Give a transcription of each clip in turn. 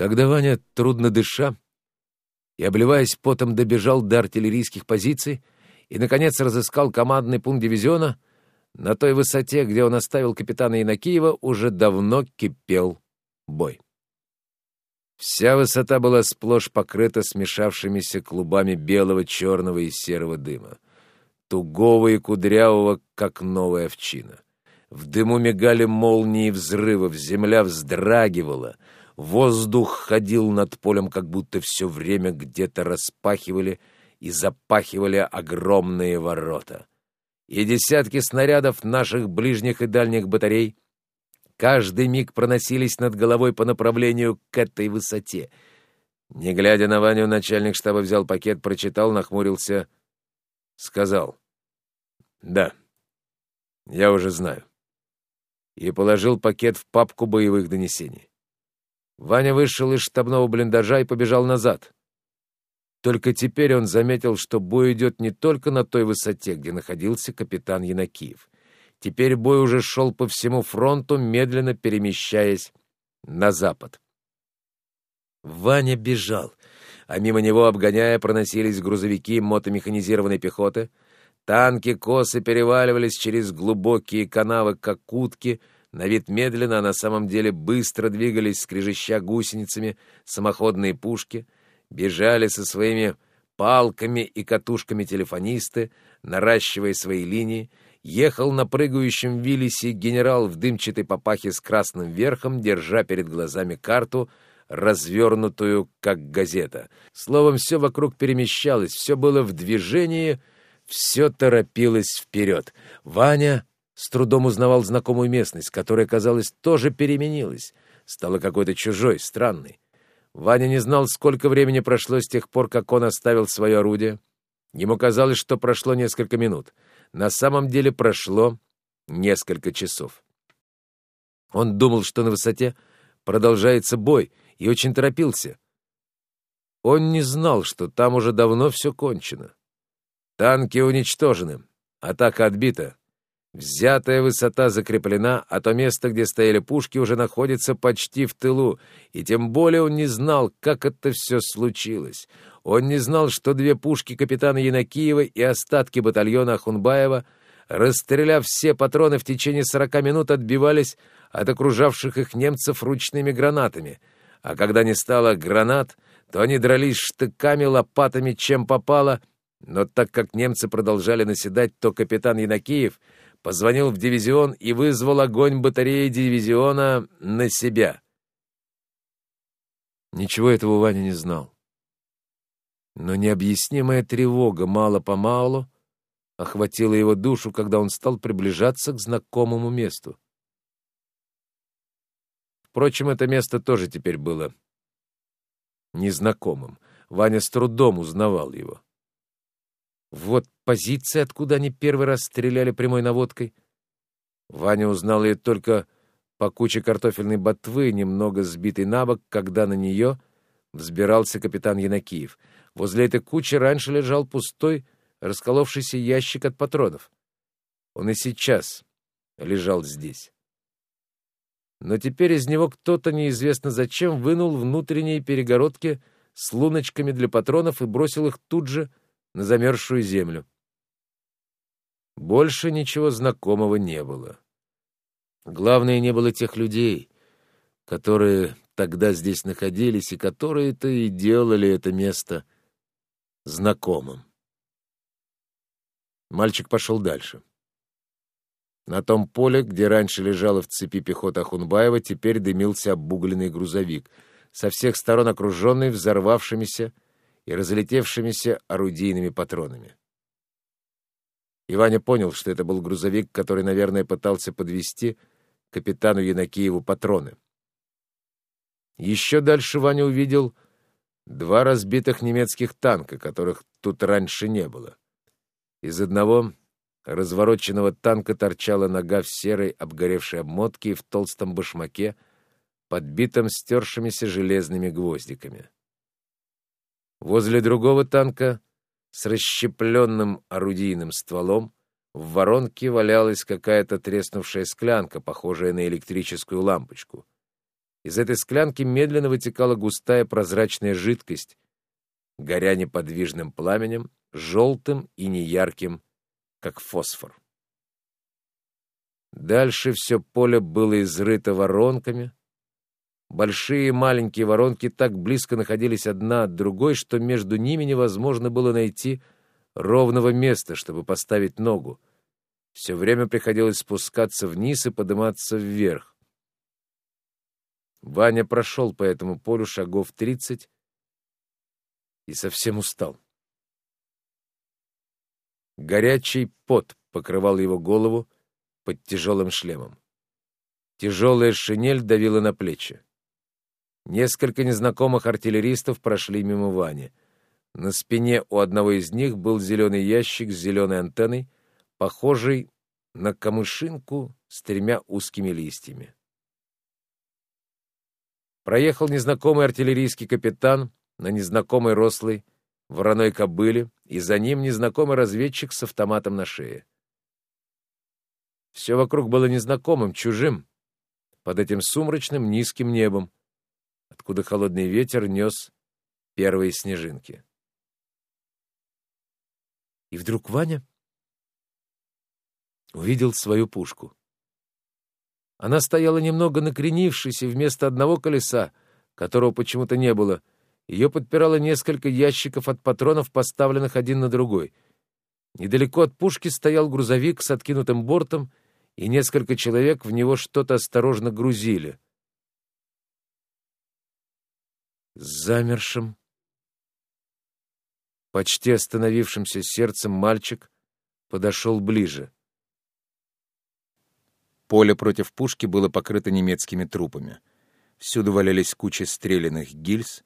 Когда Ваня, трудно дыша и, обливаясь потом, добежал до артиллерийских позиций и, наконец, разыскал командный пункт дивизиона, на той высоте, где он оставил капитана Инакиева, уже давно кипел бой. Вся высота была сплошь покрыта смешавшимися клубами белого, черного и серого дыма, тугого и кудрявого, как новая овчина. В дыму мигали молнии взрывов, земля вздрагивала, воздух ходил над полем, как будто все время где-то распахивали и запахивали огромные ворота. И десятки снарядов наших ближних и дальних батарей — каждый миг проносились над головой по направлению к этой высоте. Не глядя на Ваню, начальник штаба взял пакет, прочитал, нахмурился, сказал «Да, я уже знаю» и положил пакет в папку боевых донесений. Ваня вышел из штабного блиндажа и побежал назад. Только теперь он заметил, что бой идет не только на той высоте, где находился капитан Янакиев. Теперь бой уже шел по всему фронту, медленно перемещаясь на запад. Ваня бежал, а мимо него, обгоняя, проносились грузовики мотомеханизированной пехоты. Танки косы переваливались через глубокие канавы, как утки, на вид медленно, а на самом деле быстро двигались, скрежеща гусеницами, самоходные пушки, бежали со своими палками и катушками телефонисты, наращивая свои линии, ехал на прыгающем виллисе генерал в дымчатой папахе с красным верхом, держа перед глазами карту, развернутую, как газета. Словом, все вокруг перемещалось, все было в движении, все торопилось вперед. Ваня с трудом узнавал знакомую местность, которая, казалось, тоже переменилась, стала какой-то чужой, странной. Ваня не знал, сколько времени прошло с тех пор, как он оставил свое орудие. Ему казалось, что прошло несколько минут — на самом деле прошло несколько часов. Он думал, что на высоте продолжается бой, и очень торопился. Он не знал, что там уже давно все кончено. Танки уничтожены, атака отбита, взятая высота закреплена, а то место, где стояли пушки, уже находится почти в тылу, и тем более он не знал, как это все случилось. Он не знал, что две пушки капитана Янакиева и остатки батальона Ахунбаева, расстреляв все патроны в течение сорока минут, отбивались от окружавших их немцев ручными гранатами. А когда не стало гранат, то они дрались штыками, лопатами, чем попало. Но так как немцы продолжали наседать, то капитан Янакиев позвонил в дивизион и вызвал огонь батареи дивизиона на себя. Ничего этого Ваня не знал. Но необъяснимая тревога мало-помалу охватила его душу, когда он стал приближаться к знакомому месту. Впрочем, это место тоже теперь было незнакомым. Ваня с трудом узнавал его. Вот позиция, откуда они первый раз стреляли прямой наводкой. Ваня узнал ее только по куче картофельной ботвы, немного сбитой на бок, когда на нее взбирался капитан Янакиев — Возле этой кучи раньше лежал пустой, расколовшийся ящик от патронов. Он и сейчас лежал здесь. Но теперь из него кто-то неизвестно зачем вынул внутренние перегородки с луночками для патронов и бросил их тут же на замерзшую землю. Больше ничего знакомого не было. Главное, не было тех людей, которые тогда здесь находились и которые-то и делали это место — знакомым. Мальчик пошел дальше. На том поле, где раньше лежала в цепи пехота Хунбаева, теперь дымился обугленный грузовик, со всех сторон окруженный взорвавшимися и разлетевшимися орудийными патронами. Иваня понял, что это был грузовик, который, наверное, пытался подвести капитану Янакиеву патроны. Еще дальше Ваня увидел Два разбитых немецких танка, которых тут раньше не было. Из одного развороченного танка торчала нога в серой обгоревшей обмотке и в толстом башмаке, подбитом стершимися железными гвоздиками. Возле другого танка с расщепленным орудийным стволом в воронке валялась какая-то треснувшая склянка, похожая на электрическую лампочку. Из этой склянки медленно вытекала густая прозрачная жидкость, горя неподвижным пламенем, желтым и неярким, как фосфор. Дальше все поле было изрыто воронками. Большие и маленькие воронки так близко находились одна от другой, что между ними невозможно было найти ровного места, чтобы поставить ногу. Все время приходилось спускаться вниз и подниматься вверх. Ваня прошел по этому полю шагов тридцать и совсем устал. Горячий пот покрывал его голову под тяжелым шлемом. Тяжелая шинель давила на плечи. Несколько незнакомых артиллеристов прошли мимо Вани. На спине у одного из них был зеленый ящик с зеленой антенной, похожий на камышинку с тремя узкими листьями. Проехал незнакомый артиллерийский капитан на незнакомой рослой вороной кобыле, и за ним незнакомый разведчик с автоматом на шее. Все вокруг было незнакомым, чужим, под этим сумрачным низким небом, откуда холодный ветер нес первые снежинки. И вдруг Ваня увидел свою пушку. Она стояла немного накренившись, и вместо одного колеса, которого почему-то не было, ее подпирало несколько ящиков от патронов, поставленных один на другой. Недалеко от пушки стоял грузовик с откинутым бортом, и несколько человек в него что-то осторожно грузили. Замершим, почти остановившимся сердцем мальчик подошел ближе. Поле против пушки было покрыто немецкими трупами. Всюду валялись кучи стрелянных гильз,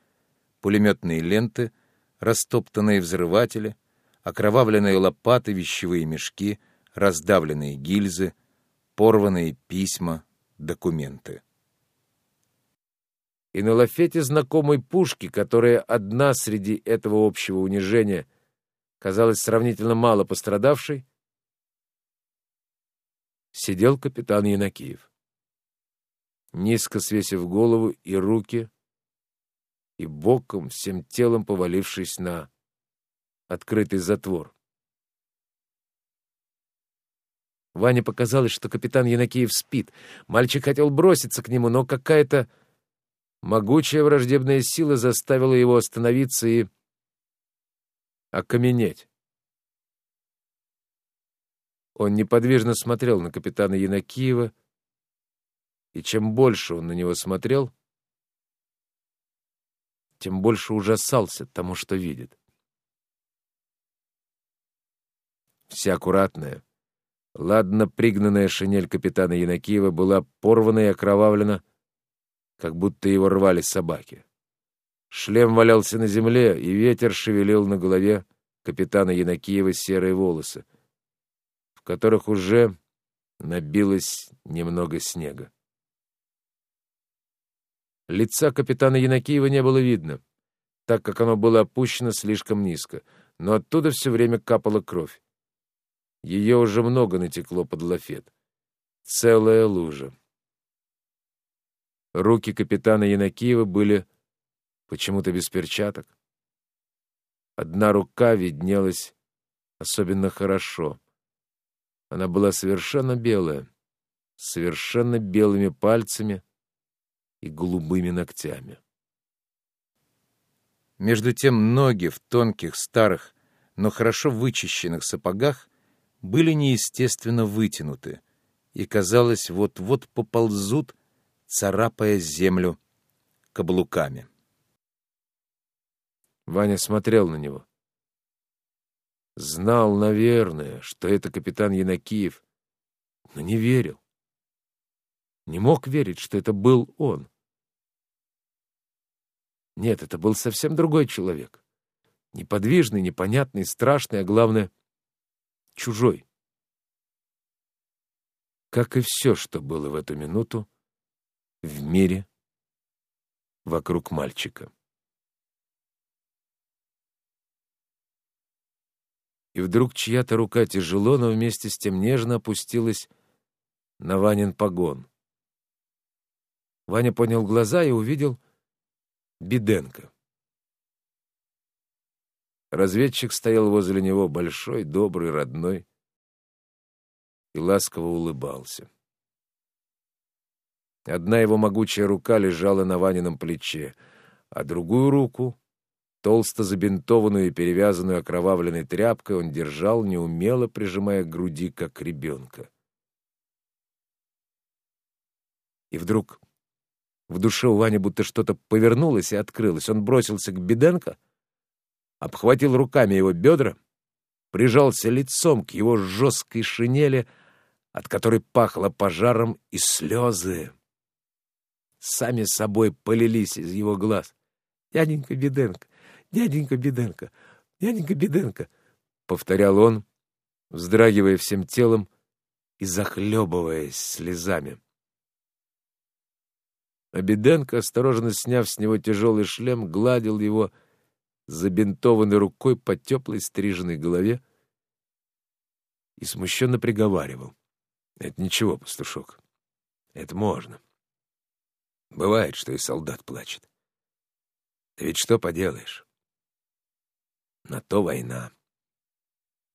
пулеметные ленты, растоптанные взрыватели, окровавленные лопаты, вещевые мешки, раздавленные гильзы, порванные письма, документы. И на лафете знакомой пушки, которая одна среди этого общего унижения казалась сравнительно мало пострадавшей, сидел капитан Янакиев. Низко свесив голову и руки, и боком, всем телом повалившись на открытый затвор. Ване показалось, что капитан Янакиев спит. Мальчик хотел броситься к нему, но какая-то могучая враждебная сила заставила его остановиться и окаменеть. Он неподвижно смотрел на капитана Янакиева, и чем больше он на него смотрел, тем больше ужасался тому, что видит. Вся аккуратная, ладно пригнанная шинель капитана Янакиева была порвана и окровавлена, как будто его рвали собаки. Шлем валялся на земле, и ветер шевелил на голове капитана Янакиева серые волосы которых уже набилось немного снега. Лица капитана Янакиева не было видно, так как оно было опущено слишком низко, но оттуда все время капала кровь. Ее уже много натекло под лафет. Целая лужа. Руки капитана Янакиева были почему-то без перчаток. Одна рука виднелась особенно хорошо. Она была совершенно белая, совершенно белыми пальцами и голубыми ногтями. Между тем ноги в тонких, старых, но хорошо вычищенных сапогах были неестественно вытянуты и, казалось, вот-вот поползут, царапая землю каблуками. Ваня смотрел на него. Знал, наверное, что это капитан Янакиев, но не верил. Не мог верить, что это был он. Нет, это был совсем другой человек. Неподвижный, непонятный, страшный, а главное — чужой. Как и все, что было в эту минуту в мире вокруг мальчика. и вдруг чья-то рука тяжело, но вместе с тем нежно опустилась на Ванин погон. Ваня поднял глаза и увидел Беденко. Разведчик стоял возле него, большой, добрый, родной, и ласково улыбался. Одна его могучая рука лежала на Ванином плече, а другую руку, толсто забинтованную и перевязанную окровавленной тряпкой, он держал, неумело прижимая к груди, как ребенка. И вдруг в душе у Вани будто что-то повернулось и открылось. Он бросился к Беденко, обхватил руками его бедра, прижался лицом к его жесткой шинели, от которой пахло пожаром, и слезы сами собой полились из его глаз. «Дяденька Беденко, дяденька Беденко, дяденька Беденко», — повторял он, вздрагивая всем телом и захлебываясь слезами. А Беденко, осторожно сняв с него тяжелый шлем, гладил его забинтованной рукой по теплой стриженной голове и смущенно приговаривал. — Это ничего, пастушок, это можно. Бывает, что и солдат плачет. Да ведь что поделаешь? На то война.